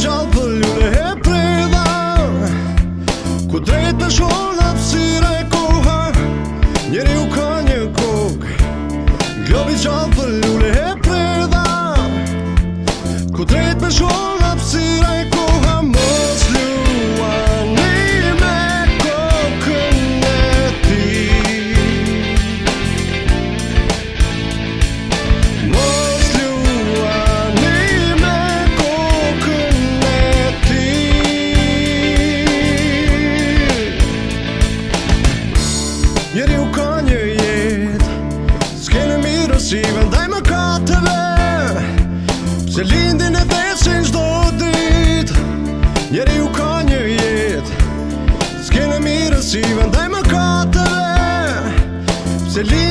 gjallë për lune e prida Ku drejt në shonë në psi Si vendaj më katëve Pse lindin e vesin Gjdo dit Njeri u ka një jet Skene mirë Si vendaj më katëve Pse lindin e vesin dit